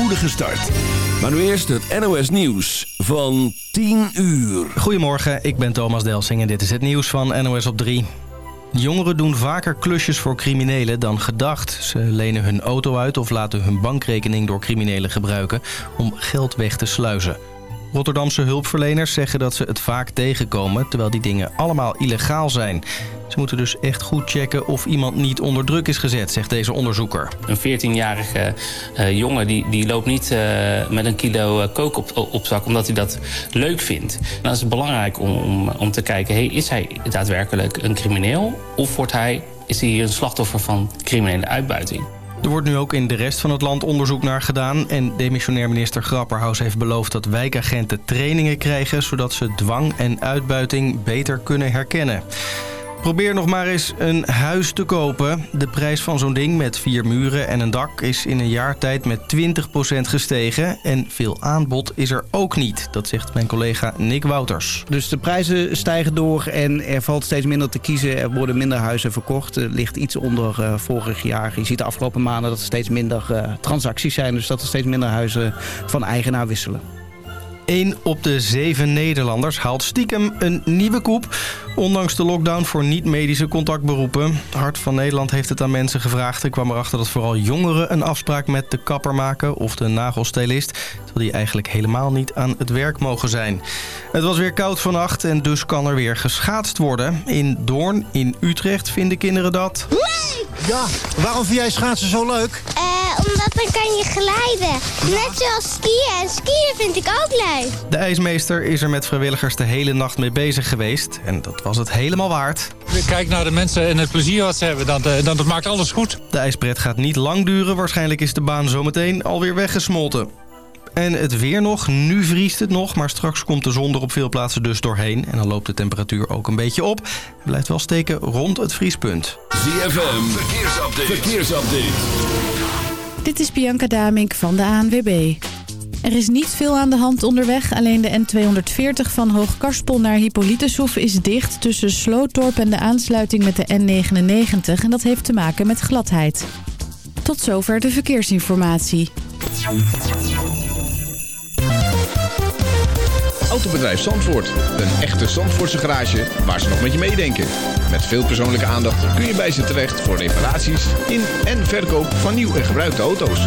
spoedige start. Maar nu eerst het NOS Nieuws van 10 uur. Goedemorgen, ik ben Thomas Delsing en dit is het nieuws van NOS op 3. Jongeren doen vaker klusjes voor criminelen dan gedacht. Ze lenen hun auto uit of laten hun bankrekening door criminelen gebruiken om geld weg te sluizen. Rotterdamse hulpverleners zeggen dat ze het vaak tegenkomen... terwijl die dingen allemaal illegaal zijn. Ze moeten dus echt goed checken of iemand niet onder druk is gezet, zegt deze onderzoeker. Een 14-jarige uh, jongen die, die loopt niet uh, met een kilo uh, kook op, op zak omdat hij dat leuk vindt. Dan is het belangrijk om, om, om te kijken, hey, is hij daadwerkelijk een crimineel? Of wordt hij, is hij hier een slachtoffer van criminele uitbuiting? Er wordt nu ook in de rest van het land onderzoek naar gedaan... en demissionair minister Grapperhaus heeft beloofd dat wijkagenten trainingen krijgen... zodat ze dwang en uitbuiting beter kunnen herkennen. Probeer nog maar eens een huis te kopen. De prijs van zo'n ding met vier muren en een dak is in een jaar tijd met 20% gestegen. En veel aanbod is er ook niet, dat zegt mijn collega Nick Wouters. Dus de prijzen stijgen door en er valt steeds minder te kiezen. Er worden minder huizen verkocht. Er ligt iets onder uh, vorig jaar. Je ziet de afgelopen maanden dat er steeds minder uh, transacties zijn. Dus dat er steeds minder huizen van eigenaar wisselen. 1 op de 7 Nederlanders haalt stiekem een nieuwe koep. Ondanks de lockdown voor niet-medische contactberoepen. Hart van Nederland heeft het aan mensen gevraagd. Ik kwam erachter dat vooral jongeren een afspraak met de kapper maken of de nagelstelist. Terwijl die eigenlijk helemaal niet aan het werk mogen zijn. Het was weer koud vannacht en dus kan er weer geschaatst worden. In Doorn in Utrecht vinden kinderen dat... Ja, waarom vind jij schaatsen zo leuk? Uh, omdat dan kan je glijden. Net zoals skiën. En skiën vind ik ook leuk. De ijsmeester is er met vrijwilligers de hele nacht mee bezig geweest. En dat was het helemaal waard. Kijk naar de mensen en het plezier wat ze hebben. Dan, dan, dat maakt alles goed. De ijspret gaat niet lang duren. Waarschijnlijk is de baan zometeen alweer weggesmolten. En het weer nog. Nu vriest het nog, maar straks komt de zon er op veel plaatsen dus doorheen. En dan loopt de temperatuur ook een beetje op. Het blijft wel steken rond het vriespunt. ZFM, verkeersupdate. verkeersupdate. Dit is Bianca Damink van de ANWB. Er is niet veel aan de hand onderweg. Alleen de N240 van Hoogkarspel naar Hippolytushoef is dicht... tussen Slootdorp en de aansluiting met de N99. En dat heeft te maken met gladheid. Tot zover de verkeersinformatie. Autobedrijf Zandvoort. Een echte Zandvoortse garage waar ze nog met je meedenken. Met veel persoonlijke aandacht kun je bij ze terecht voor reparaties in en verkoop van nieuw en gebruikte auto's.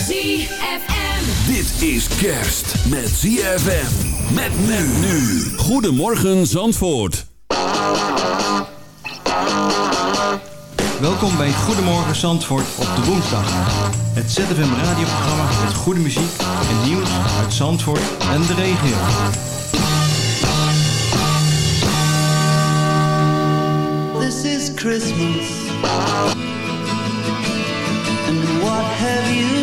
ZFM. Dit is kerst met ZFM. Met men nu. Goedemorgen Zandvoort. Welkom bij Goedemorgen Zandvoort op de woensdag. Het ZFM radioprogramma met goede muziek en nieuws uit Zandvoort en de regio. This is Christmas. And what have you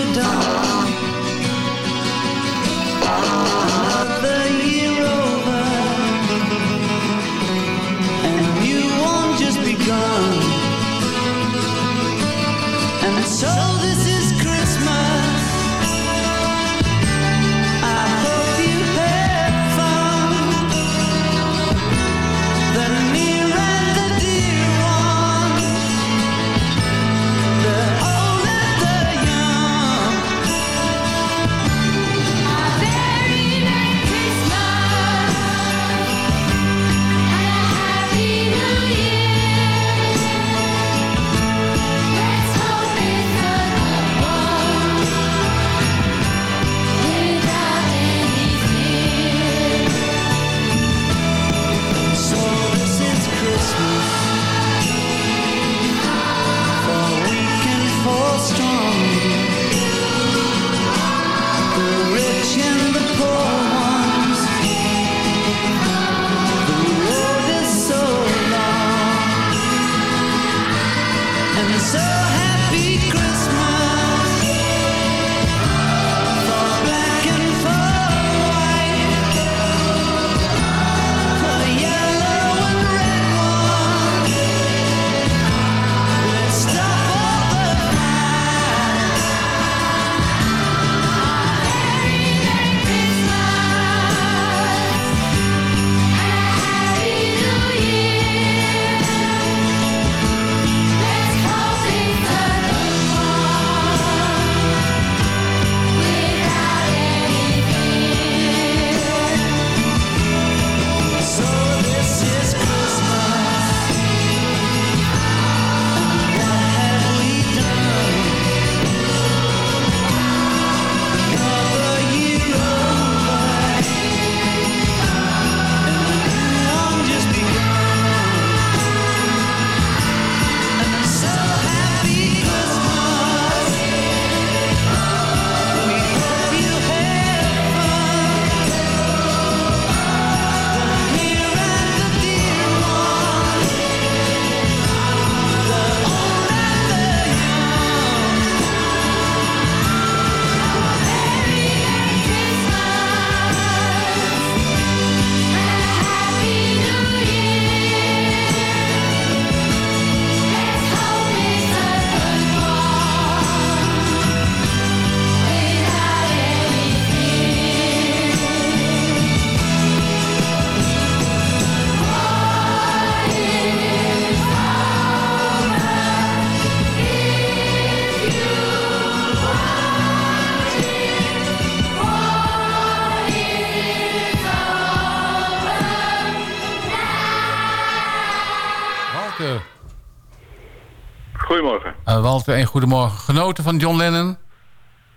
goedemorgen. Genoten van John Lennon?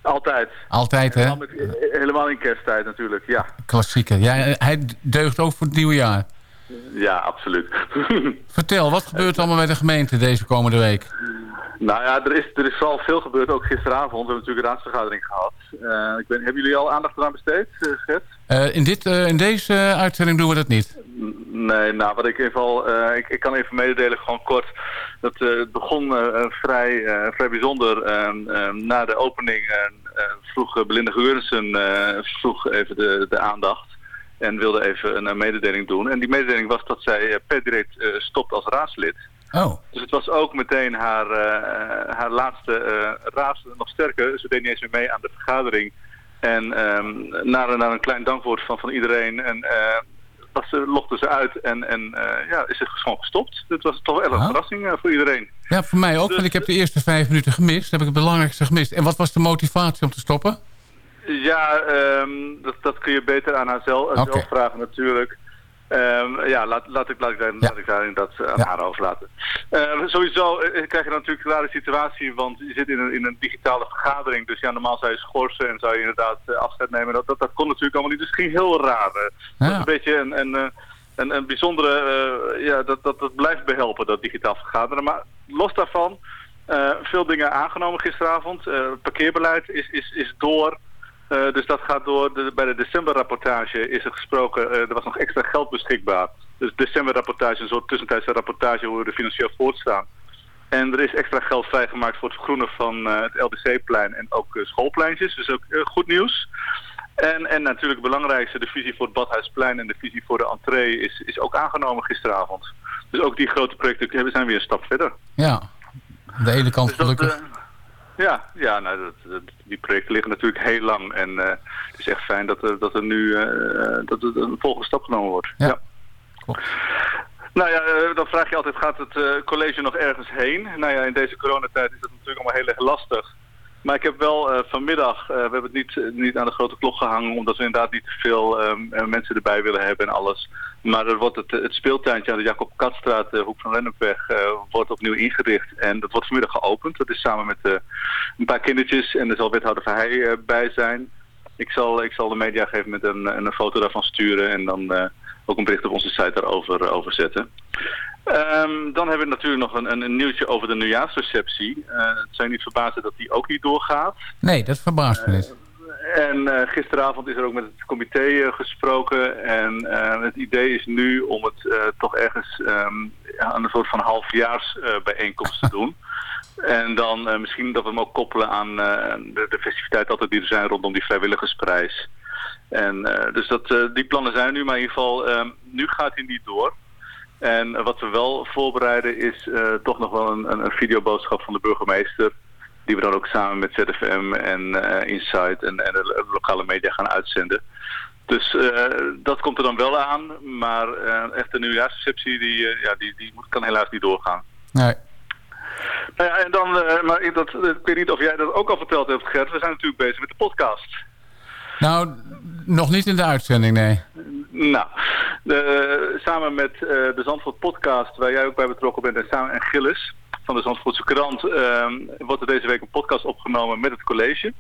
Altijd. Altijd, hè? Helemaal, in kersttijd natuurlijk, ja. Klassieker. Ja, hij deugt ook voor het nieuwe jaar. Ja, absoluut. Vertel, wat gebeurt er allemaal met de gemeente deze komende week? Nou ja, er is, er is al veel gebeurd, ook gisteravond. We hebben natuurlijk een raadsvergadering gehad. Uh, ik ben, hebben jullie al aandacht eraan besteed, uh, Gert? Uh, in, dit, in deze uitzending doen we dat niet. Nee, nou wat ik even al, ik, ik kan even mededelen, gewoon kort. Dat het begon vrij, vrij bijzonder. Ehm, na de opening vroeg Belinda Geurensen vroeg even de, de aandacht. En wilde even een mededeling doen. En die mededeling was dat zij per direct stopt als raadslid. Oh. Dus het was ook meteen haar, uh, haar laatste uh, raad. Nog sterker, ze deed niet eens meer mee aan de vergadering. En um, na, na een klein dankwoord van, van iedereen en, was ze, lokte ze uit en, en ja, is ze gewoon gestopt. Dat was toch wel echt een verrassing voor iedereen. Ja, voor mij ook, dus, want ik heb de eerste vijf minuten gemist. Heb ik het belangrijkste gemist. En wat was de motivatie om te stoppen? Ja, um, dat, dat kun je beter aan haar zelf, okay. zelf vragen natuurlijk. Um, ja, laat, laat, ik, laat, ik, daar, ja. laat ik daarin dat aan ja. haar overlaten. Uh, sowieso uh, krijg je natuurlijk een rare situatie, want je zit in een, in een digitale vergadering. Dus ja, normaal zou je schorsen en zou je inderdaad afscheid nemen. Dat, dat, dat kon natuurlijk allemaal niet, dus het ging heel raar. Ja. Dat is een beetje een, een, een, een bijzondere, ja, dat, dat, dat blijft behelpen, dat digitaal vergaderen. Maar los daarvan, veel dingen aangenomen gisteravond. parkeerbeleid is, is, is door... Uh, dus dat gaat door. De, bij de decemberrapportage is er gesproken, uh, er was nog extra geld beschikbaar. Dus decemberrapportage, een soort tussentijdse rapportage hoe we er financieel voortstaan. En er is extra geld vrijgemaakt voor het vergroenen van uh, het LDC-plein en ook schoolpleintjes. Dus ook goed nieuws. En, en natuurlijk het belangrijkste, de visie voor het Badhuisplein en de visie voor de entree is, is ook aangenomen gisteravond. Dus ook die grote projecten zijn weer een stap verder. Ja, de ene kant dus dat, gelukkig. Ja, ja nou, dat, dat, die projecten liggen natuurlijk heel lang. En uh, het is echt fijn dat er, dat er nu uh, dat er een volgende stap genomen wordt. Ja. ja. Cool. Nou ja, uh, dan vraag je altijd, gaat het college nog ergens heen? Nou ja, in deze coronatijd is dat natuurlijk allemaal heel erg lastig. Maar ik heb wel vanmiddag, we hebben het niet, niet aan de grote klok gehangen... omdat we inderdaad niet te veel mensen erbij willen hebben en alles. Maar er wordt het, het speeltuintje aan de Jacob Katstraat, de Hoek van Lennepweg, uh, wordt opnieuw ingericht. En dat wordt vanmiddag geopend. Dat is samen met uh, een paar kindertjes en er zal wethouder Verheij uh, bij zijn. Ik zal, ik zal de media geven met een, een foto daarvan sturen en dan ook een bericht op onze site daarover over zetten. Um, dan hebben we natuurlijk nog een, een, een nieuwtje over de nieuwjaarsreceptie. het zou je niet verbazen dat die ook niet doorgaat. Nee, dat verbaast me niet. En uh, gisteravond is er ook met het comité uh, gesproken. En uh, het idee is nu om het toch ergens um, aan een soort van halfjaarsbijeenkomst te doen. En dan misschien dat we hem ook koppelen aan de, de festiviteiten altijd die er zijn rondom die vrijwilligersprijs. En dus dat, die plannen zijn nu, maar in ieder geval um, nu gaat hij niet door. En wat we wel voorbereiden is toch nog wel een, een videoboodschap van de burgemeester die we dan ook samen met ZFM en uh, Insight en, en de lokale media gaan uitzenden. Dus uh, dat komt er dan wel aan, maar uh, echt de nieuwjaarsreceptie die, ja, die, die kan helaas niet doorgaan. Nee. Nou ja, en dan, maar ik, dat, ik weet niet of jij dat ook al verteld hebt, Gert. We zijn natuurlijk bezig met de podcast. Nou, nog niet in de uitzending, nee. Nou, de, samen met de Zandvoort podcast, waar jij ook bij betrokken bent, en samen en Gilles van de Zandvoortse krant uh, wordt er deze week een podcast opgenomen met het college.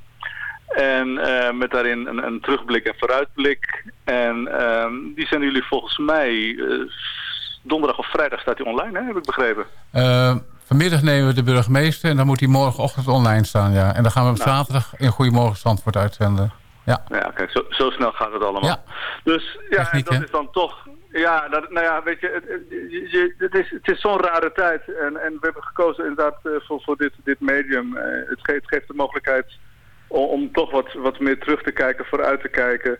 En uh, met daarin een, een, terugblik en vooruitblik. En uh, die zijn jullie volgens mij eh, donderdag of vrijdag staat die online, hè? heb ik begrepen. Eh, vanmiddag nemen we de burgemeester en dan moet hij morgenochtend online staan. Ja. En dan gaan we op nou. zaterdag in Goedemorgen Zandvoort uitzenden. Ja, ja kijk, zo, zo, snel gaat het allemaal. Ja. Dus ja, Techniek, dat hè? is dan toch ja, dat, nou ja, weet je, het, je, het is, het is zo'n rare tijd. En, en we hebben gekozen inderdaad uh, voor, voor dit, dit medium. Uh, het, geeft, geeft de mogelijkheid om, om, toch wat, wat meer terug te kijken, vooruit te kijken.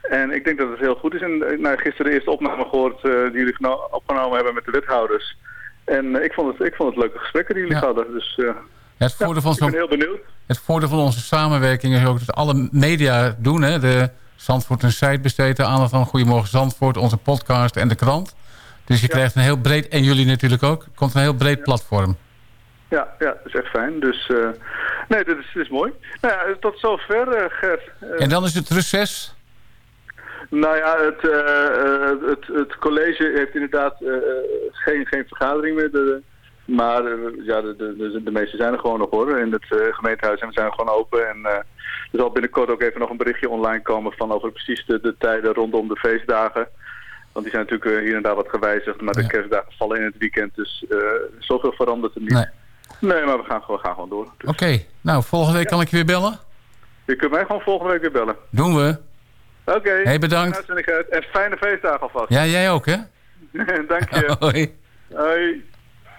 En ik denk dat het heel goed is. En nou, gisteren de eerste opname gehoord uh, die jullie opgenomen hebben met de wethouders. En ik, vond het, ik vond het leuke gesprekken die jullie ja. hadden. Dus ja, het voordeel van ik ben heel benieuwd. Het voordeel van onze samenwerking is ook dat alle media doen, hè. De, Zandvoort een site besteedt aandacht aan Goedemorgen Zandvoort, onze podcast en de krant. Dus je ja. krijgt een heel breed, en jullie natuurlijk ook, komt een heel breed platform. Ja, ja, dat is echt fijn. Dus uh, nee, dit is, dit is mooi. Nou ja, tot zover, uh, Gert. Uh, en dan is het reces? Nou ja, het, het, het college heeft inderdaad geen, geen vergadering meer. De, Maar ja, de, de, de, meeste zijn er gewoon nog hoor, in het gemeentehuis. En we zijn gewoon open. En er zal binnenkort ook even nog een berichtje online komen van over precies de, de tijden rondom de feestdagen. Want die zijn natuurlijk hier en daar wat gewijzigd. Maar de kerstdagen vallen in het weekend. Dus zoveel verandert er niet. Nee. Nee, maar we gaan, we gaan gewoon door. Dus. Oké, nou volgende week kan ik je weer bellen? Je kunt mij gewoon volgende week weer bellen. Doen we. Oké. Okay. Hey, bedankt. En fijne feestdagen alvast. Ja, jij ook hè? Dank je. Hoi. Hoi.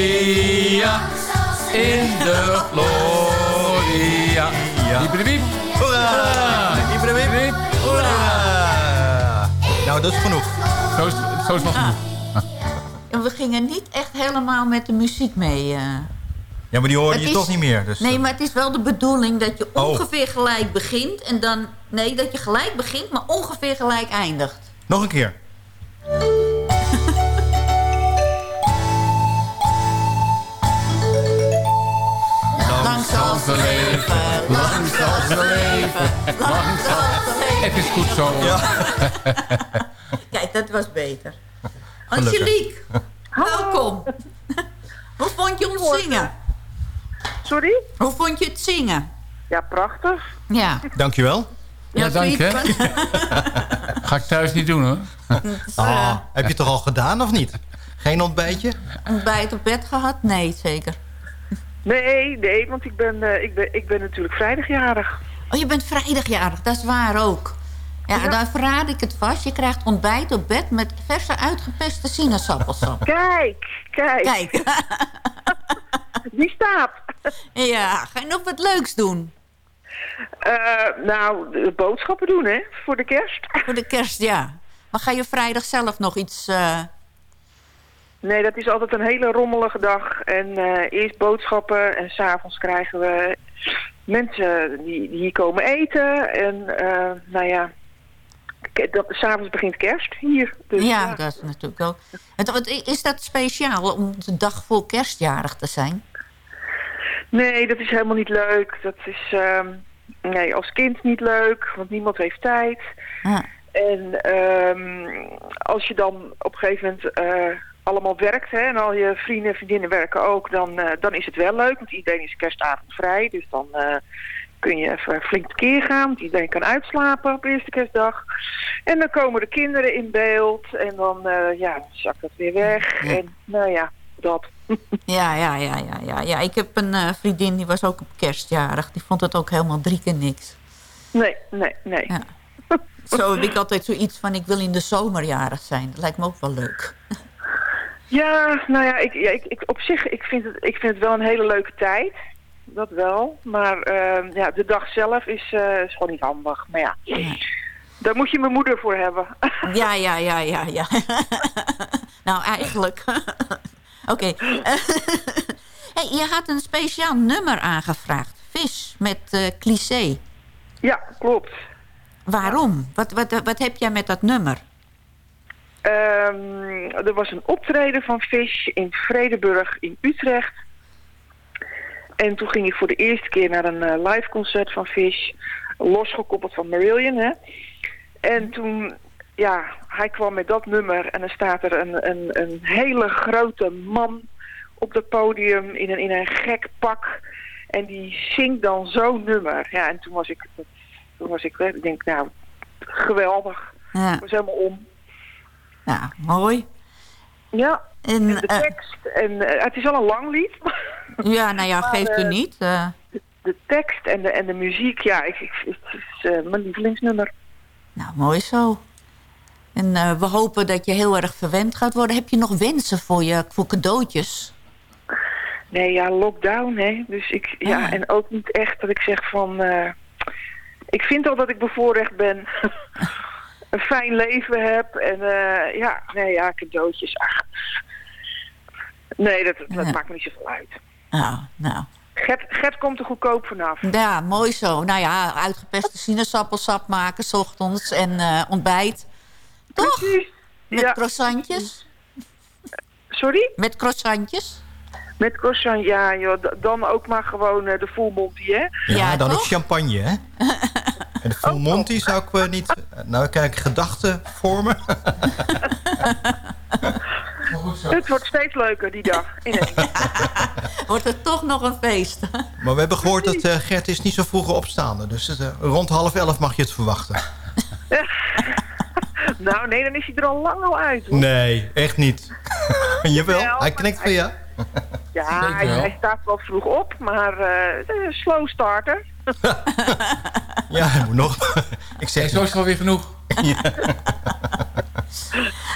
Gloria. In de gloria. Ibrahim. Hoera! Ibrahim. Hoera! Nou, dat is genoeg. Zo is, zo is nog genoeg. En we gingen niet echt helemaal met de muziek mee. eh. Ja, maar die hoorde Het je is- toch niet meer. Dus Nee, maar het is wel de bedoeling dat je Oh. ongeveer gelijk begint. En dan... Nee, dat je gelijk begint, maar ongeveer gelijk eindigt. Nog een keer. Zal ze leven, lang zal ze leven, lang zal ze leven. Het is goed zo. Kijk, dat was beter. Gelukkig. Angelique, welkom. Hoe vond je ons zingen? Sorry? Hoe vond je het zingen? Ja, prachtig. Ja. Dankjewel. Ja, dank hè. zoiets van- Ga ik thuis niet doen hoor. Ah, heb je het toch al gedaan of niet? Geen ontbijtje? Ontbijt op bed gehad? Nee, zeker. Nee, nee, want ik ben, eh, ik ben, ik ben natuurlijk vrijdagjarig. Oh, je bent vrijdagjarig, dat is waar ook. Ja, daar verraad ik het vast. Je krijgt ontbijt op bed met verse uitgepeste sinaasappelsap. Kijk, kijk. Kijk. Die staat. Ja, ga je nog wat leuks doen? Eh, nou, boodschappen doen, hè, voor de kerst. Voor de kerst, ja. Maar ga je vrijdag zelf nog iets... eh, Nee, dat is altijd een hele rommelige dag. En eh, eerst boodschappen en s'avonds krijgen we mensen die, die hier komen eten. En eh, nou ja, s'avonds begint kerst hier. Dus, ja, dat is natuurlijk ook. Is dat speciaal om de dag voor kerstjarig te zijn? Nee, dat is helemaal niet leuk. Dat is ehm, nee, als kind niet leuk, want niemand heeft tijd. Ja. En ehm, als je dan op een gegeven moment eh, allemaal werkt, hè, en al je vrienden en vriendinnen werken ook, dan, eh, dan is het wel leuk, want iedereen is kerstavond vrij. Dus dan eh, kun je even flink tekeer gaan, want iedereen kan uitslapen op eerste kerstdag. En dan komen de kinderen in beeld en dan, eh, ja, zakt dat weer weg. En nou ja, dat. Ja, ja, ja, ja, ja. ja. Ik heb een vriendin die was ook op kerstjarig. Die vond het ook helemaal drie keer niks. Nee, nee, nee. Ja. Zo heb ik altijd zoiets van, ik wil in de zomerjarig zijn. Dat lijkt me ook wel leuk. Ja, nou ja, ik, ja, ik, ik, op zich, ik vind, het, ik vind het wel een hele leuke tijd. Dat wel. Maar eh, ja, de dag zelf is, eh, is gewoon niet handig. Maar ja, daar moet je mijn moeder voor hebben. Ja, ja, ja, ja, ja. nou, eigenlijk. Oké. hey, je had een speciaal nummer aangevraagd. Vis met eh cliché. Ja, klopt. Waarom? Wat, wat, wat heb jij met dat nummer? Ehm, er was een optreden van Fish in Vredeburg in Utrecht. En toen ging ik voor de eerste keer naar een eh, live concert van Fish. Losgekoppeld van Marillion, hè. En toen, ja, hij kwam met dat nummer. En dan staat er een, een, een hele grote man op het podium in een, in een gek pak. En die zingt dan zo'n nummer. Ja, en toen was ik, toen was ik, ik denk, nou, geweldig. Ja. Ik was helemaal om. Ja, mooi. Ja, En, en de eh, tekst. En eh, het is al een lang lied. Ja, nou ja, geeft u eh, niet. De, tekst en de, en de muziek, ja, ik, ik, het is mijn lievelingsnummer. nou, mooi zo. En we hopen dat je heel erg verwend gaat worden. Heb je nog wensen voor, je, voor cadeautjes? Nee, ja, lockdown, hè. Dus ik, ja, Ah. en ook niet echt dat ik zeg van... ik vind al dat ik bevoorrecht ben. een fijn leven heb. En eh, ja, nee, ja, cadeautjes. Ach. Nee, dat, dat Ja. maakt me niet zoveel uit. Nou, nou. Gert, Gert komt er goedkoop vanaf. Ja, mooi zo. Nou ja, uitgepeste sinaasappelsap maken s ochtends en eh, ontbijt. Toch? Met Ja. croissantjes? Sorry? Met croissantjes? Met croissant, ja, joh, dan ook maar gewoon eh, de full monty, hè? Ja, dan ook champagne, hè? En de Full Monty zou ik eh, niet... Nou, kijk, gedachten vormen. Het wordt steeds leuker die dag. ineens. Wordt het toch nog een feest? Maar we hebben gehoord dat eh, Gert is niet zo vroeg opstaande. Dus eh, rond half elf mag je het verwachten. nou, nee, dan is hij er al lang al uit. Hoor. Nee, echt niet. Jawel, Wel, hij knikt van ja. Ja, hij, staat wel vroeg op, maar eh, slow starter. Ja, hij moet nog. ik zeg, zo is het alweer genoeg.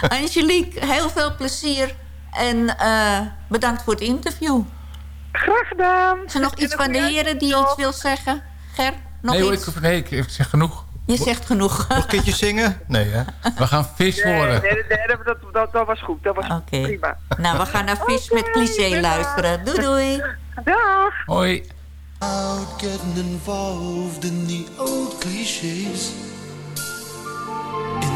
Angelique, heel veel plezier. En eh, bedankt voor het interview. Graag gedaan. Is er nog iets van de heren die iets wil zeggen? Ger, nog nee, iets? Ik, nee, ik, ik zeg genoeg. Je zegt genoeg. Nog een keertje zingen? Nee, hè? We gaan vis horen. nee, nee, nee, dat, dat, dat was goed. Dat was prima. Nou, we gaan naar vis met cliché luisteren. Doei doei. Dag. Hoi. Out getting involved in the old cliches. In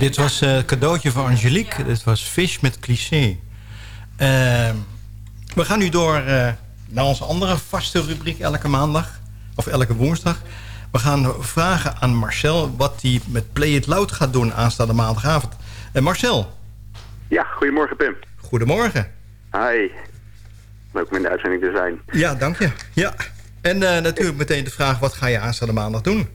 dit was eh, het cadeautje voor Angelique. Dit was Fish met cliché. Ehm, we gaan nu door eh, naar onze andere vaste rubriek elke maandag. Of elke woensdag. We gaan vragen aan Marcel wat hij met Play It Loud gaat doen aanstaande maandagavond. Eh, Marcel. Ja, goedemorgen Pim. Goedemorgen. Hi. Leuk om in de uitzending te zijn. Ja, dank je. Ja. En eh, natuurlijk meteen de vraag, wat ga je aanstaande maandag doen?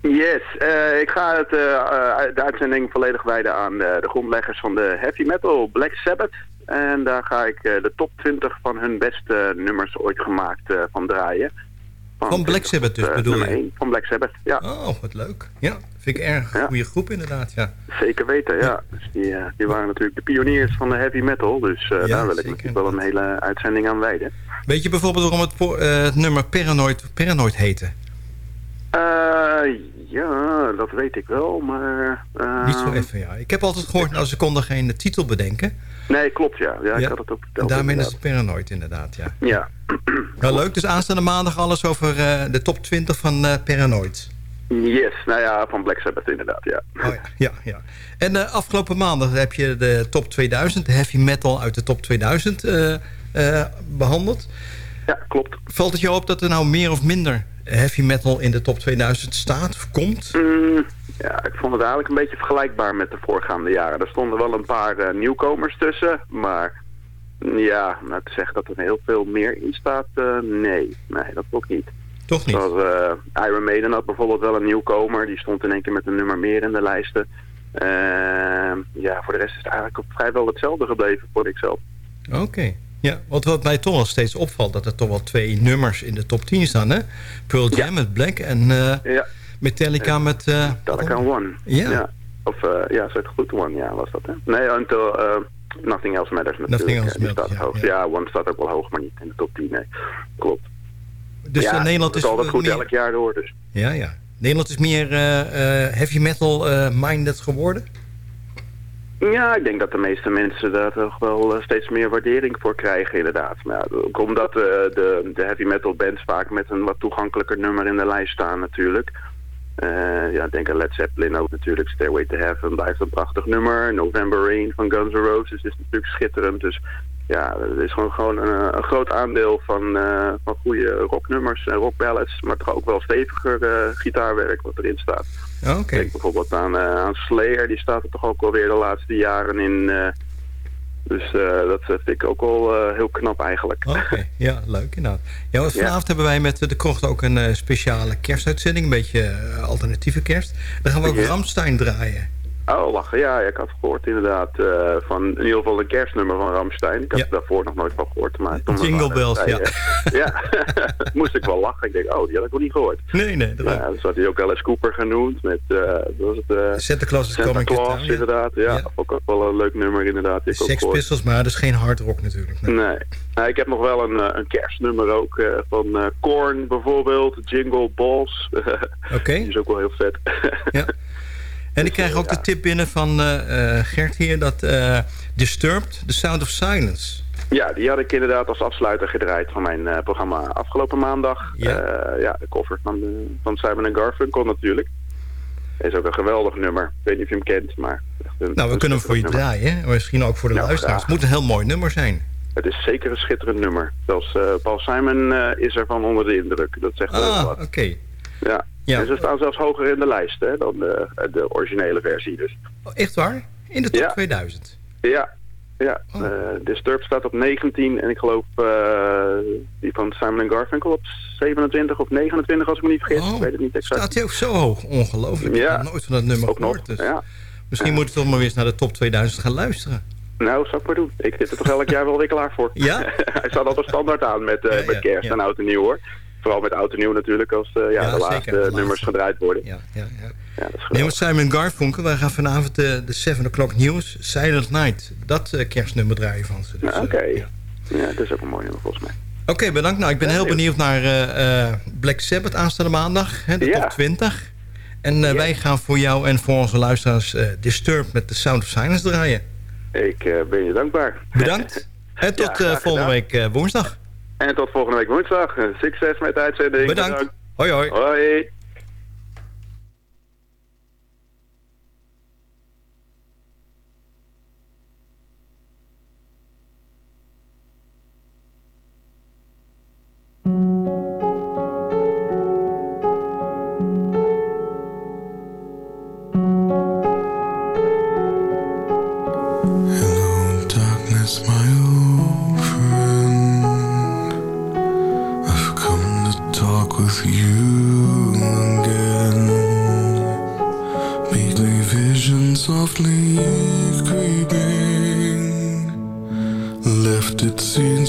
Yes, eh, ik ga het, eh, eh, de uitzending volledig wijden aan de grondleggers van de heavy metal, Black Sabbath. En daar ga ik de top 20 van hun beste nummers ooit gemaakt van draaien. Van Black Sabbath dus, bedoel je? 1 van Black Sabbath, ja. Oh, wat leuk. Ja, vind ik erg een goede groep inderdaad, ja. Zeker weten, ja. Dus die, die waren natuurlijk de pioniers van de heavy metal. Dus daar wil ik natuurlijk wel een hele uitzending aan wijden. Weet je bijvoorbeeld waarom het, het nummer Paranoid, Paranoid heette? Eh, ja, dat weet ik wel, maar... eh, Niet zo even, ja. Ik heb altijd gehoord, nou, ze konden geen titel bedenken. Nee, klopt, ja. Ja, ik had het ook En verteld. daarmee is het Paranoid inderdaad, ja. Ja. Nou, leuk. Dus aanstaande maandag alles over eh, de top 20 van Paranoid. Yes, nou ja, van Black Sabbath inderdaad, ja. Oh ja, ja, ja. En afgelopen maandag heb je de top 2000, de heavy metal uit de top 2000 eh, eh, behandeld. Ja, klopt. Valt het je op dat er nou meer of minder heavy metal in de top 2000 staat of komt? Mm, ja, ik vond het eigenlijk een beetje vergelijkbaar met de voorgaande jaren. Er stonden wel een paar eh, nieuwkomers tussen, maar ja, nou te zeggen dat er heel veel meer in staat, eh, nee. Nee, dat ook niet. Toch niet? Zoals eh, Iron Maiden had bijvoorbeeld wel een nieuwkomer, die stond in één keer met een nummer meer in de lijsten. Ja, voor de rest is het eigenlijk vrijwel hetzelfde gebleven, vond ik zelf. Oké. Ja, want wat mij toch wel steeds opvalt... dat er toch wel twee nummers in de top 10 staan, hè? Pearl Jam met Black en eh, Ja. Metallica met... eh, Metallica One. Ja. Of, eh, ja, zeg goed, One, ja, was dat, hè? Nee, until eh, Nothing Else Matters natuurlijk. Nothing Else Matters, staat hoog. Ja. One staat ook wel hoog, maar niet in de top 10, nee. Klopt. Dus ja, Nederland het is altijd goed meer- elk jaar door, dus. Ja, ja. Nederland is meer eh, eh, heavy metal eh, minded geworden? Ja, ik denk dat de meeste mensen daar toch wel eh, steeds meer waardering voor krijgen, inderdaad. Maar ook omdat eh, de, de heavy metal bands vaak met een wat toegankelijker nummer in de lijst staan natuurlijk. Eh, ja, denk aan Led Zeppelin ook natuurlijk. Stairway to Heaven blijft een prachtig nummer. November Rain van Guns N' Roses is natuurlijk schitterend. Dus ja, er is gewoon, gewoon een, groot aandeel van, van goede rocknummers en rockballads. Maar toch ook wel steviger gitaarwerk wat erin staat. Oké. Denk bijvoorbeeld aan, eh, aan Slayer, die staat er toch ook alweer de laatste jaren in. eh, dus eh, dat vind ik ook wel heel knap eigenlijk. Oké, ja, leuk inderdaad. Ja, want Ja. vanavond hebben wij met de krocht ook een speciale kerstuitzending. Een beetje alternatieve kerst. Dan gaan we ook Ja. Ramstein draaien. Oh, lachen. Ja, ja, ik had gehoord inderdaad eh, van in ieder geval een kerstnummer van Ramstein. Ik had er daarvoor nog nooit van gehoord. Maar Jingle bells, bij, eh, ja, moest ik wel lachen. Ik denk, oh, die had ik nog niet gehoord. Nee, nee. dat- Ja, dus had hij ook Alice Cooper genoemd met, wat was het? eh, Santa Claus is Santa Claus, ja. inderdaad. Ja, ook, ook wel een leuk nummer inderdaad. ik Sex. Pistols, maar is geen hard rock natuurlijk. Nee. Nee. Nou, ik heb nog wel een, een kerstnummer ook. van Korn bijvoorbeeld. Jingle Balls. Oké. Die is ook wel heel vet. Ja. En ik krijg ook de tip binnen van eh, eh, Gert hier... dat eh, Disturbed, The Sound of Silence... ja, die had ik inderdaad als afsluiter gedraaid van mijn programma afgelopen maandag. Ja. Ja, ja de cover van, de, van Simon Garfunkel natuurlijk. Is ook een geweldig nummer. Ik weet niet of je hem kent, maar... echt een- Nou, we kunnen hem voor je nummer. draaien. hè? Misschien ook voor de Ja, luisteraars. Het moet een heel mooi nummer zijn. Het is zeker een schitterend nummer. Zelfs Paul Simon is ervan onder de indruk. Dat zegt wel Ah, wat. oké. Ja. Ja. En ze staan zelfs hoger in de lijst hè, dan de, de originele versie. Dus. Oh, echt waar? In de top Ja. 2000? Ja, ja. Oh. eh, Disturbed staat op 19 en ik geloof eh, die van Simon Garfunkel op 27 of 29 als ik me niet vergis. ik weet het niet exact. Oh, Staat hij ook zo hoog? Ongelooflijk. Ik Ja. heb nog nooit van dat nummer Ook gehoord. Dus ja. Misschien moet ik toch maar weer eens naar de top 2000 gaan luisteren. Nou, zou ik maar doen. Ik zit er toch elk jaar wel weer klaar voor. Ja? Hij staat altijd standaard aan met, eh, met kerst en oud en nieuw hoor. Vooral met oud en nieuw natuurlijk als eh, ja, Ja, de zeker, laatste de laatste. nummers gedraaid worden. Ja, ja, ja. Ja, dat is Simon Garfunkel. Wij gaan vanavond de, de 7 o'clock news. Silent Night. Dat eh, kerstnummer draaien van ze. Dus, eh, Oké. ja. Ja, dat is ook een mooi nummer volgens mij. Oké, bedankt. Nou, ik ben heel benieuwd naar eh, eh, Black Sabbath aanstaande maandag. Hè, de top 20. En eh, wij gaan voor jou en voor onze luisteraars eh Disturbed met The Sound of Silence draaien. Ik eh, ben je dankbaar. Bedankt. En tot Ja, eh, volgende gedaan. week eh, woensdag. En tot volgende week woensdag. Succes met de uitzending. Bedankt. Hoi hoi. Hoi.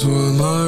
were my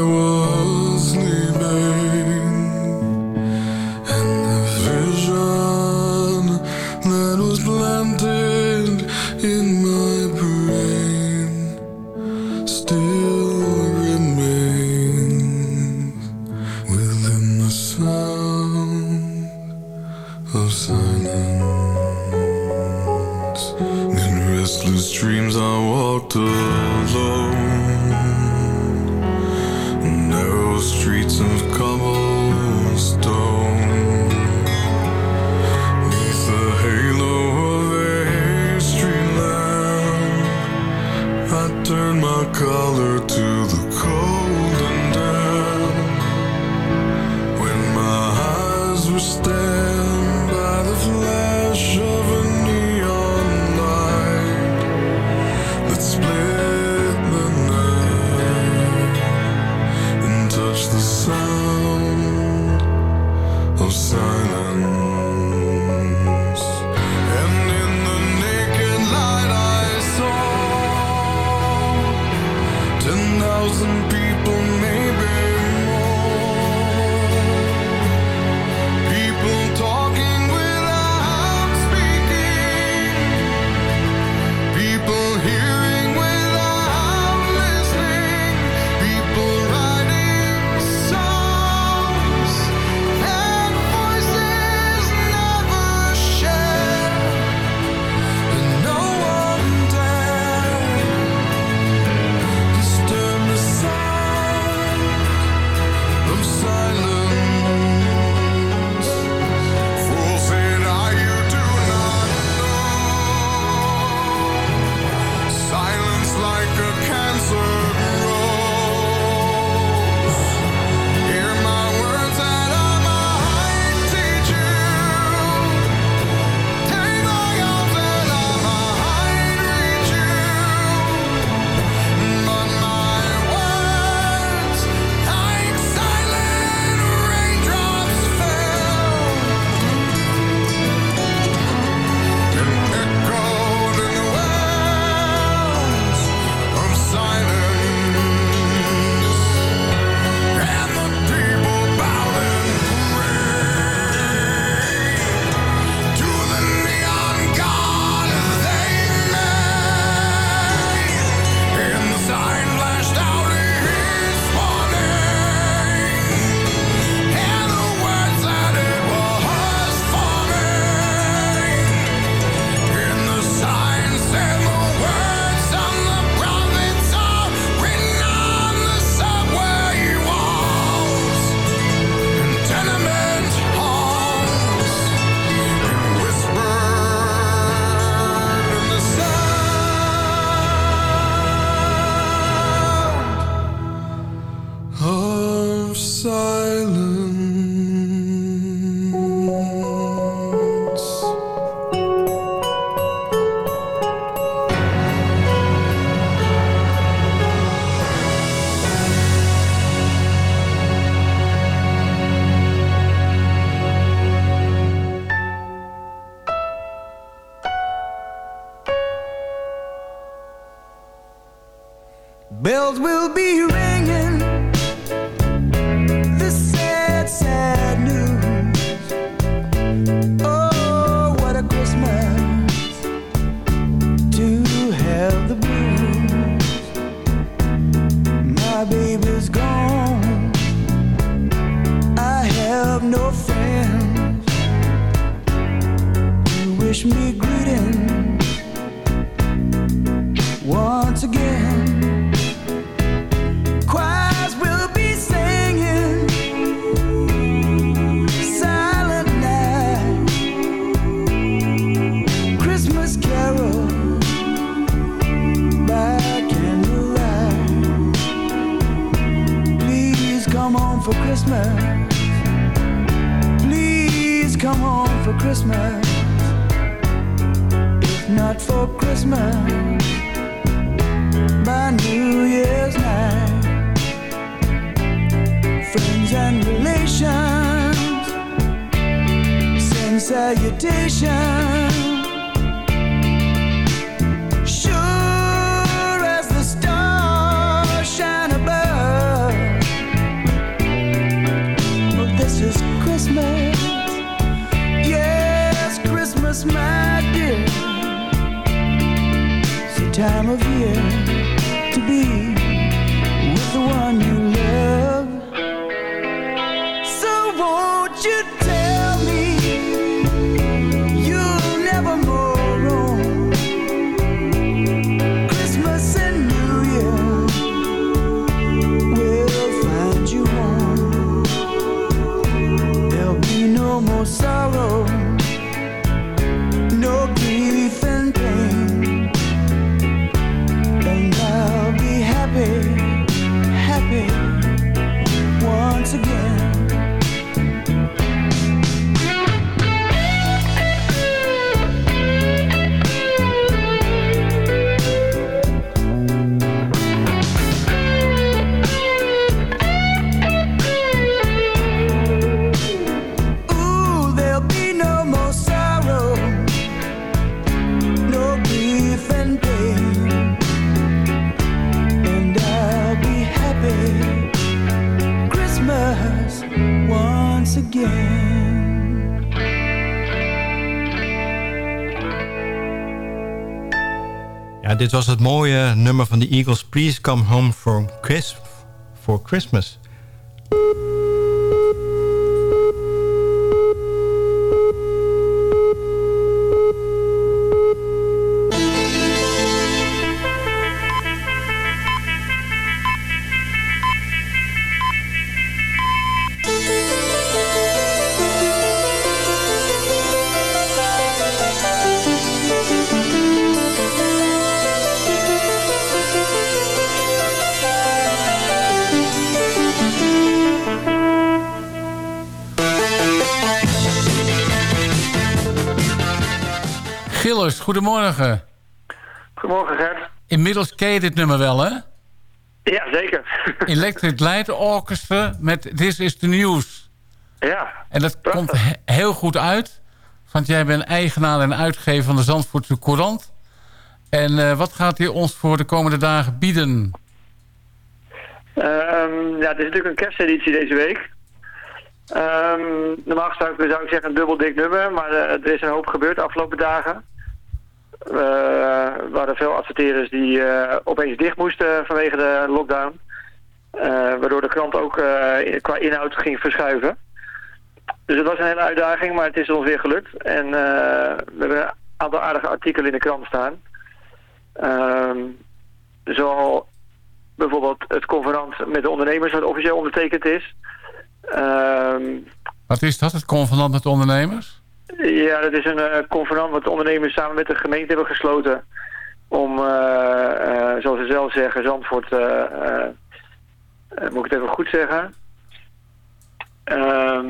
dit was het mooie nummer van de Eagles. Please come home for, Chris, for Christmas. Goedemorgen. Goedemorgen Gert. Inmiddels ken je dit nummer wel, hè? Ja, zeker. Electric Light Orchestra met This is the News. Ja. En dat komt he- heel goed uit. Want jij bent eigenaar en uitgever van de Zandvoortse Courant. En eh, wat gaat hij ons voor de komende dagen bieden? Ehm, ja, het is natuurlijk een kersteditie deze week. Ehm, normaal gesproken zou ik zeggen een dubbel dik nummer, maar eh, er is een hoop gebeurd de afgelopen dagen. Eh, er waren veel adverteerders die eh, opeens dicht moesten vanwege de lockdown. Eh, waardoor de krant ook eh, qua inhoud ging verschuiven. Dus het was een hele uitdaging, maar het is ons weer gelukt. En eh, we hebben een aantal aardige artikelen in de krant staan. Ehm zo bijvoorbeeld het convenant met de ondernemers wat officieel ondertekend is. Ehm, Wat is dat, het convenant met ondernemers? Ja, dat is een eh, convenant wat de ondernemers samen met de gemeente hebben gesloten. Om, eh, eh, zoals ze zelf zeggen, Zandvoort, moet ik het even goed zeggen. Ehm,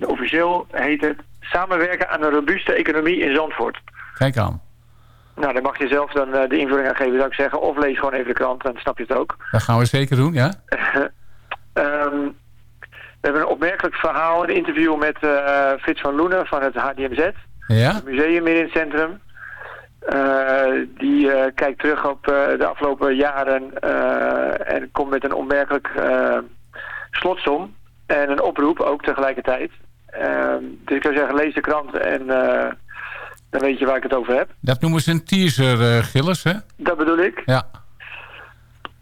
officieel heet het samenwerken aan een robuuste economie in Zandvoort. Kijk aan. Nou, daar mag je zelf dan de invulling aan geven, zou ik zeggen. Of lees gewoon even de krant, dan snap je het ook. Dat gaan we zeker doen, ja? Ehm, we hebben een opmerkelijk verhaal, een interview met eh Frits van Loenen van het HDMZ. Ja? Het museum in het centrum. Eh, die eh, kijkt terug op de afgelopen jaren en komt met een opmerkelijk eh, slotsom. En een oproep ook tegelijkertijd. Ehm, dus ik zou zeggen, lees de krant en dan weet je waar ik het over heb. Dat noemen ze een teaser, Gilles, hè? Dat bedoel ik. Ja.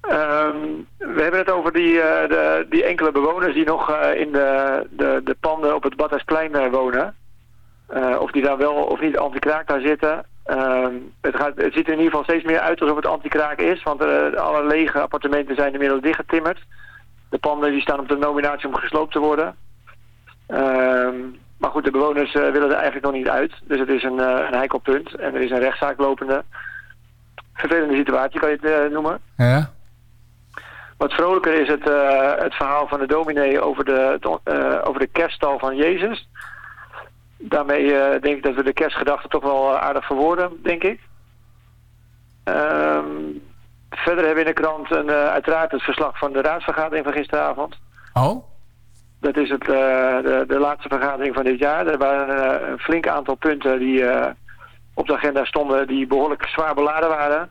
Ehm, we hebben het over die, eh, de, die enkele bewoners die nog eh, in de, de, de panden op het Badhuisplein eh, wonen. Of die daar wel of niet anti-kraak daar zitten. Ehm, het, gaat, het ziet er in ieder geval steeds meer uit alsof het anti-kraak is. Want alle lege appartementen zijn inmiddels dichtgetimmerd. De panden die staan op de nominatie om gesloopt te worden. Ehm, maar goed, de bewoners willen er eigenlijk nog niet uit. Dus het is een, een heikel punt. En er is een rechtszaak lopende. Vervelende situatie kan je het noemen. Ja? Wat vrolijker is het, eh, het verhaal van de dominee over de, eh, over de kerststal van Jezus. Daarmee eh, denk ik dat we de kerstgedachte toch wel aardig verwoorden, denk ik. Ehm, verder hebben we in de krant een, uiteraard het verslag van de raadsvergadering van gisteravond. Oh? Dat is het, de, de laatste vergadering van dit jaar. Er waren een flink aantal punten die op de agenda stonden die behoorlijk zwaar beladen waren.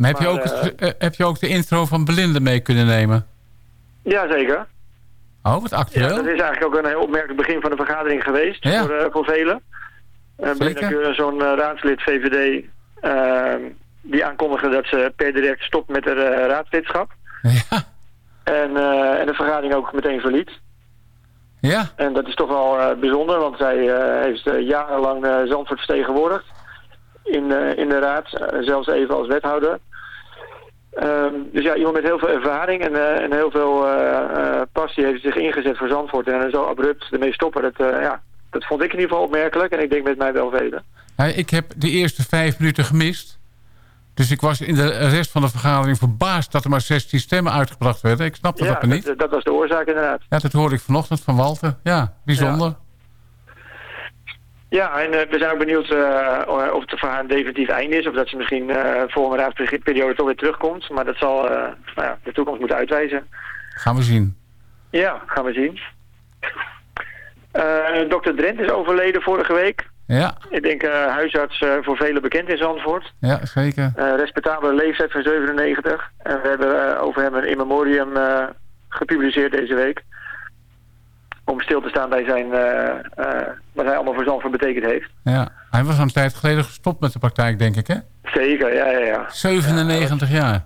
Maar heb, je ook het, eh, heb je ook de intro van Belinda mee kunnen nemen? Jazeker. Oh, wat Ja, actueel. dat is eigenlijk ook een heel opmerkelijk begin van de vergadering geweest Ja. voor, eh, voor velen. Uh, zo'n eh, raadslid VVD eh, die aankondigde dat ze per direct stopt met haar eh, raadslidschap. En, eh, en de vergadering ook meteen verliet. Ja. En dat is toch wel eh, bijzonder, want zij eh, heeft eh, jarenlang eh, Zandvoort vertegenwoordigd in, eh, in de raad, eh, zelfs even als wethouder. Ehm, dus ja, iemand met heel veel ervaring en, eh, en heel veel eh, eh, passie heeft zich ingezet voor Zandvoort. En dan zo abrupt ermee stoppen, dat, ja, dat vond ik in ieder geval opmerkelijk en ik denk met mij wel velen. Ik heb de eerste vijf minuten gemist. Dus ik was in de rest van de vergadering verbaasd dat er maar 16 stemmen uitgebracht werden. Ik snapte ja, dat niet. Dat, dat was de oorzaak inderdaad. Ja, dat hoorde ik vanochtend van Walter. Ja, bijzonder. Ja, en eh, we zijn ook benieuwd eh, of het voor haar een definitief einde is. Of dat ze misschien eh volgende raadsperiode toch weer terugkomt. Maar dat zal eh, nou ja, de toekomst moeten uitwijzen. Gaan we zien. Ja, gaan we zien. Eh Dr. Drent is overleden vorige week. Ja, Ik denk eh, huisarts eh, voor velen bekend in Zandvoort. ja zeker. Eh, respectabele leeftijd van 97. En we hebben eh, over hem een in memoriam eh, gepubliceerd deze week. Om stil te staan bij zijn, eh, eh, wat hij allemaal voor Zandvoort betekend heeft. Ja. Hij was al een tijd geleden gestopt met de praktijk, denk ik, hè? Zeker, ja, ja, ja. 97 jaar.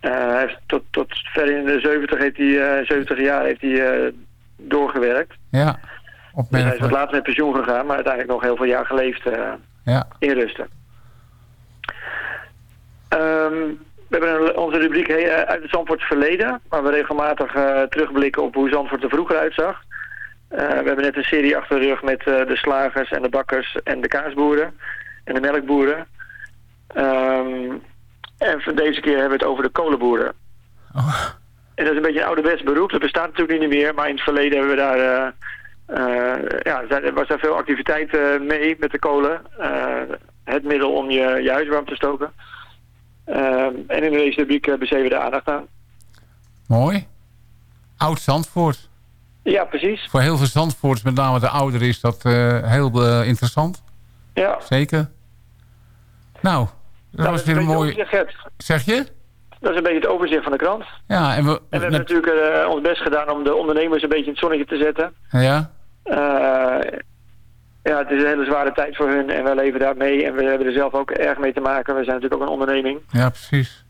Eh, hij heeft tot, tot ver in de 70, heeft hij, eh 70 jaar heeft hij doorgewerkt. Ja, Dus hij is wat later met pensioen gegaan, maar uiteindelijk nog heel veel jaar geleefd Ja. in rusten. Ehm, we hebben onze rubriek uit het Zandvoort verleden, waar we regelmatig terugblikken op hoe Zandvoort er vroeger uitzag. Eh, we hebben net een serie achter de rug met eh, de slagers en de bakkers en de kaasboeren en de melkboeren. Ehm, en voor deze keer hebben we het over de kolenboeren. En dat is een beetje een ouderwets beroep. Dat bestaat natuurlijk niet meer. Maar in het verleden hebben we daar... eh, ja, was daar veel activiteit mee met de kolen. Het middel om je, je huis warm te stoken. Ehm, en in deze rubriek besteden we de aandacht aan. Mooi. Oud Zandvoort. Ja, precies. Voor heel veel Zandvoorts, met name de ouderen, is dat eh, heel eh, interessant. Ja. Zeker. Nou, dat Nou, was een weer een beetje mooi... Zeg je? Dat is een beetje het overzicht van de krant. Ja, en we... En we hebben natuurlijk eh, ons best gedaan om de ondernemers een beetje in het zonnetje te zetten. Ja, ja, het is een hele zware tijd voor hun en wij leven daar mee. En we hebben er zelf ook erg mee te maken. We zijn natuurlijk ook een onderneming. ja, precies.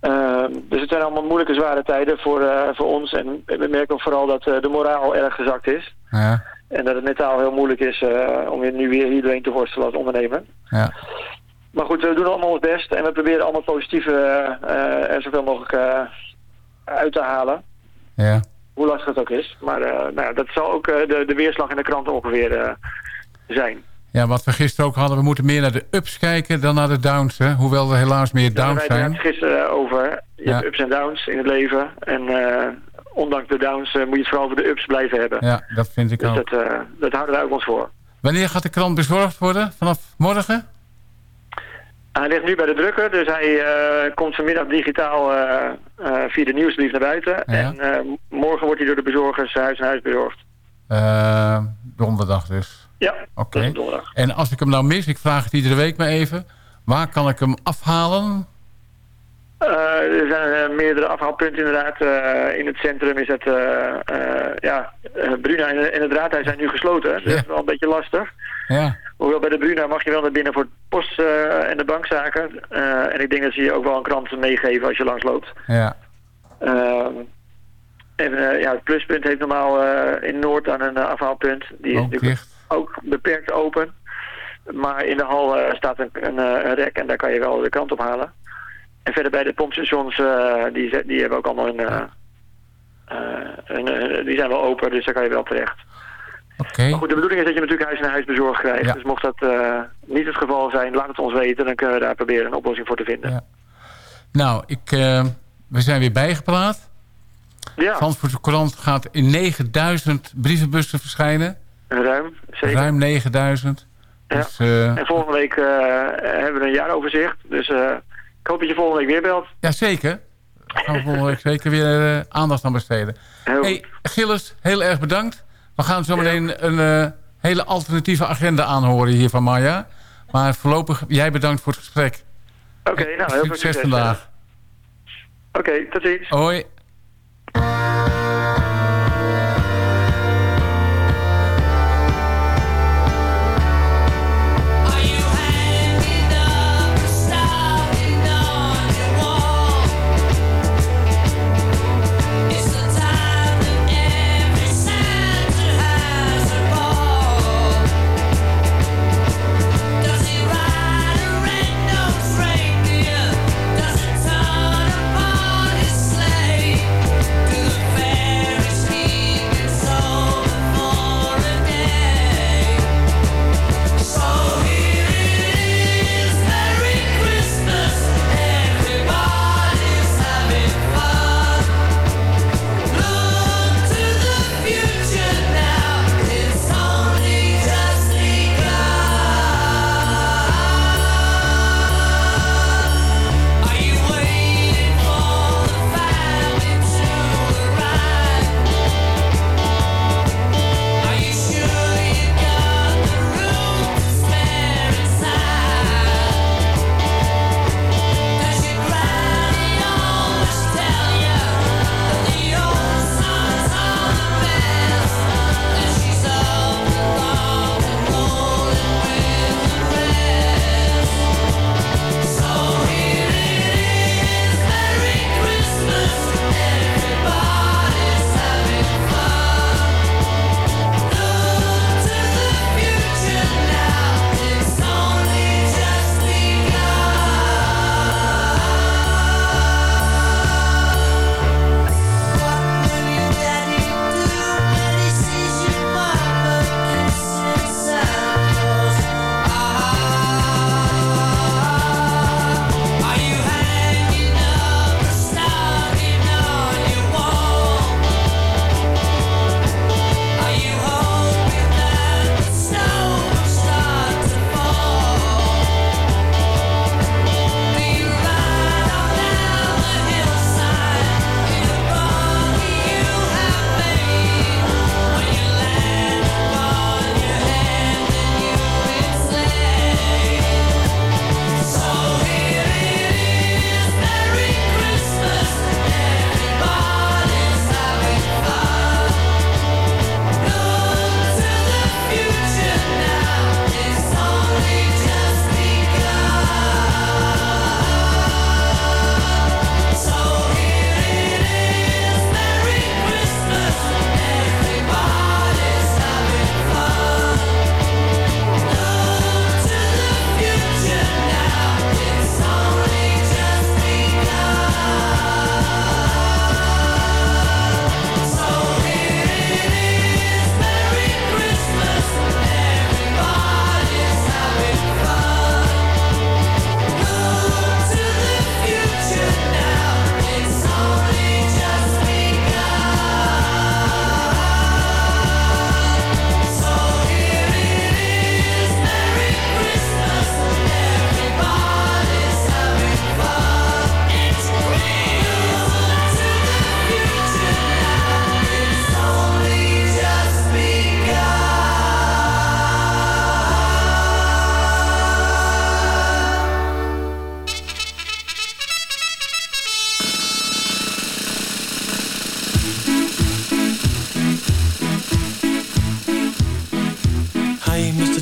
Ehm, dus het zijn allemaal moeilijke, zware tijden voor, eh, voor ons. En we merken ook vooral dat eh, de moraal erg gezakt is. Ja, En dat het mentaal heel moeilijk is eh, om je nu weer hier doorheen te worstelen als ondernemer. ja. Maar goed, we doen allemaal ons best. En we proberen allemaal positieve er zoveel mogelijk uit te halen. ja. Hoe lastig het ook is. Maar nou dat zal ook de, de weerslag in de krant ongeveer zijn. Ja, wat we gisteren ook hadden, we moeten meer naar de ups kijken dan naar de downs. Hè? Hoewel er helaas meer downs hebben wij het zijn. gisteren eh, over. Je Ja. hebt ups en downs in het leven. En eh, ondanks de downs eh, moet je het vooral voor de ups blijven hebben. Ja, dat vind ik Dus ook. dat, eh, dat houden wij ook ons voor. Wanneer gaat de krant bezorgd worden? Vanaf morgen? Hij ligt nu bij de drukker, dus hij komt vanmiddag digitaal via de nieuwsbrief naar buiten. En morgen wordt hij door de bezorgers huis aan huis bezorgd. Donderdag dus. Ja, Oké. En als ik hem nou mis, ik vraag het iedere week maar even. Waar kan ik hem afhalen? Eh, er zijn eh, meerdere afhaalpunten inderdaad. Eh, in het centrum is het, ja, Bruna en, het raadhuis zijn nu gesloten. Dus dat is wel een beetje lastig. Ja. Hoewel bij de Bruna mag je wel naar binnen voor het post en de bankzaken. En ik denk dat ze je ook wel een krant meegeven als je langs loopt. Ja. Ehm, en ja, het pluspunt heeft normaal in Noord aan een afhaalpunt. Die is natuurlijk. Ook beperkt open. Maar in de hal eh, staat een, een, eh, een rek en daar kan je wel de krant ophalen. En verder bij de pompstations, eh, die, die hebben ook allemaal een, een, die zijn wel open, dus daar kan je wel terecht. Oké. Maar goed, de bedoeling is dat je natuurlijk huis naar huis bezorgd krijgt. Ja. Dus mocht dat niet het geval zijn, laat het ons weten. Dan kunnen we daar proberen een oplossing voor te vinden. Ja. Nou, ik, we zijn weer bijgepraat. Ja. Zandvoortse Courant gaat in 9000 brievenbussen verschijnen. Ruim, zeker. Ruim 9000. Ja. Dus, eh, En volgende week eh, hebben we een jaaroverzicht. Dus eh, ik hoop dat je volgende week weer belt. ja, zeker. gaan we volgende week zeker weer aandacht aan besteden. hey, Gilles, heel erg bedankt. We gaan zo meteen een hele alternatieve agenda aanhoren hier van Maya. Maar voorlopig, jij bedankt voor het gesprek. Oké, nou, heel veel Succes succes. vandaag. Oké, tot ziens. Hoi.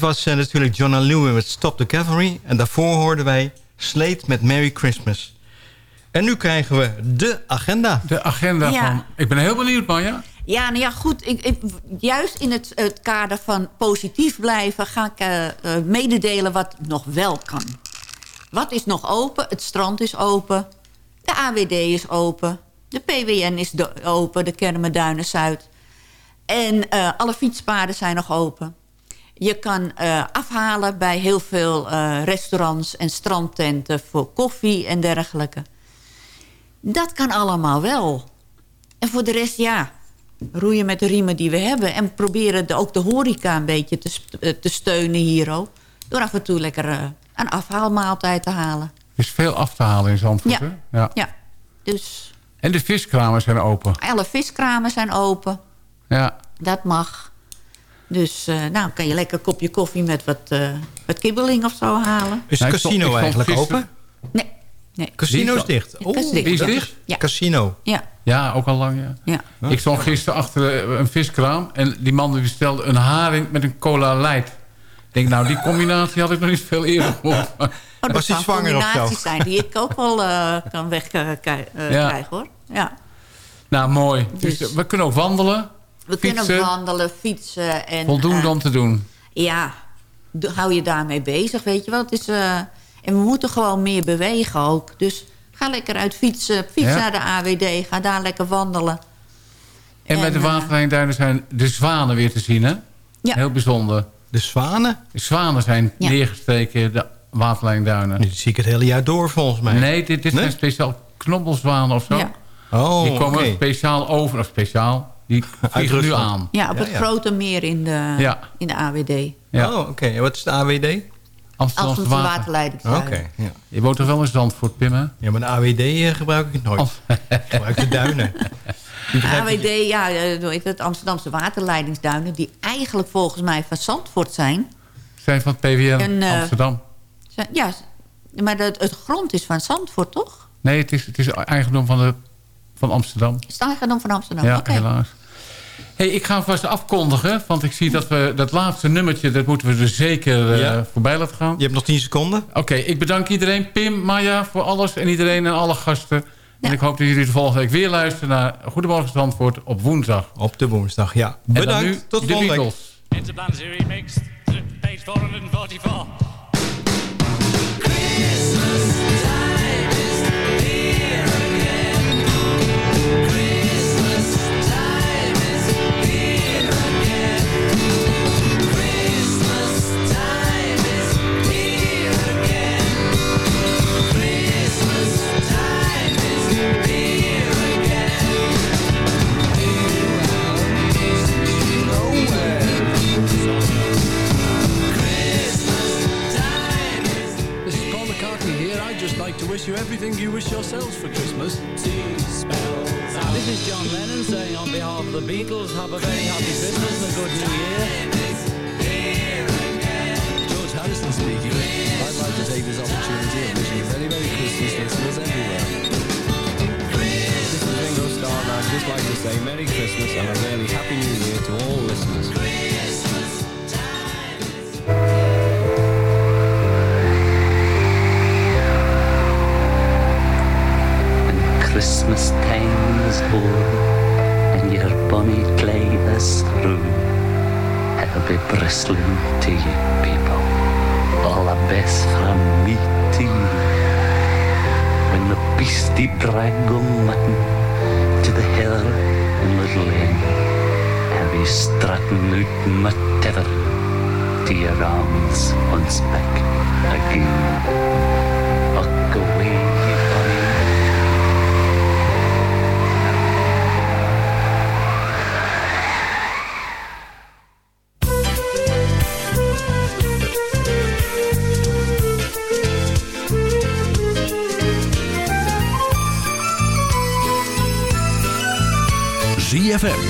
Was eh, natuurlijk John Lewis met Stop the Cavalry. En daarvoor hoorden wij Slate met Merry Christmas. En nu krijgen we de agenda. De agenda Ja. van... Ik ben heel benieuwd, Manja. Ja, nou ja, goed. Ik, ik- juist in het, het kader van positief blijven... ga ik eh, eh, mededelen wat nog wel kan. Wat is nog open? Het strand is open. De AWD is open. De PWN is open. De Kermenduinen Zuid. En eh, alle fietspaden zijn nog open. Je kan eh, afhalen bij heel veel eh, restaurants en strandtenten... voor koffie en dergelijke. Dat kan allemaal wel. En voor de rest, ja, roeien met de riemen die we hebben. En proberen de, ook de horeca een beetje te, eh, te steunen hier ook. Door af en toe lekker een afhaalmaaltijd te halen. Er is veel af te halen in Zandvoort, Ja. hè? Ja. Ja, dus En de viskramen zijn open. alle viskramen zijn open. Ja. Dat mag. Dus eh, nou kan je lekker een kopje koffie met wat, eh, wat kibbeling of zo halen. Is het casino eigenlijk open? Nee. nee. Casino is dicht. Dat is dicht. Is dicht? Ja. Casino. Ja. Ja, ook al lang, ja. Ja. Ik stond gisteren achter eh, een viskraam... en die man die bestelde een haring met een cola light. Ik denk, nou, die combinatie had ik nog niet veel eerder gehoord. Oh, dat Was hij zwanger of zo? combinaties zijn die ik ook wel eh, kan wegkrijgen, hoor. Ja. Nou, mooi. Dus, we kunnen ook wandelen. We fietsen. kunnen wandelen, fietsen. En, Voldoende eh, om te doen. Ja, hou je daarmee bezig, weet je wel. Het is, eh, en we moeten gewoon meer bewegen ook. Dus ga lekker uit fietsen. Fiets Ja. naar de AWD, ga daar lekker wandelen. En, bij de eh, waterlijnduinen zijn de zwanen weer te zien, hè? Ja. Heel bijzonder. De zwanen? De zwanen zijn Ja. neergestreken, de waterlijnduinen. Nu zie ik het hele jaar door volgens mij. Nee, dit, dit Nee? zijn speciaal knobbelzwanen of zo. Ja. Oh, die komen speciaal over, of speciaal, die vliegen nu aan. Ja, op het ja. grote meer in de, Ja. in de AWD. Ja. Oh, oké. En wat is de AWD? Amsterdamse water. Ja. Je woont toch wel in Zandvoort, Pim, hè? ja, maar de AWD eh, gebruik ik nooit. Ik gebruik de duinen. Ik- AWD, ja, eh, het, Amsterdamse waterleidingsduinen... die eigenlijk volgens mij van Zandvoort zijn. Zijn van het PWN En, eh, Amsterdam. Zijn- Ja, maar de, het grond is van Zandvoort, toch? Nee, het is, het is eigendom van, de, van Amsterdam. Is het eigendom van Amsterdam? Ja, Oké. helaas. Hey, ik ga vast afkondigen, want ik zie dat we dat laatste nummertje... dat moeten we er zeker eh, Ja. voorbij laten gaan. Je hebt nog 10 seconden. Oké, ik bedank iedereen. Pim, Maya, voor alles en iedereen en alle gasten. En ik hoop dat jullie de volgende week weer luisteren naar Goedemorgen Zandvoort op woensdag. Op de woensdag, ja. Bedankt. Tot de volgende week.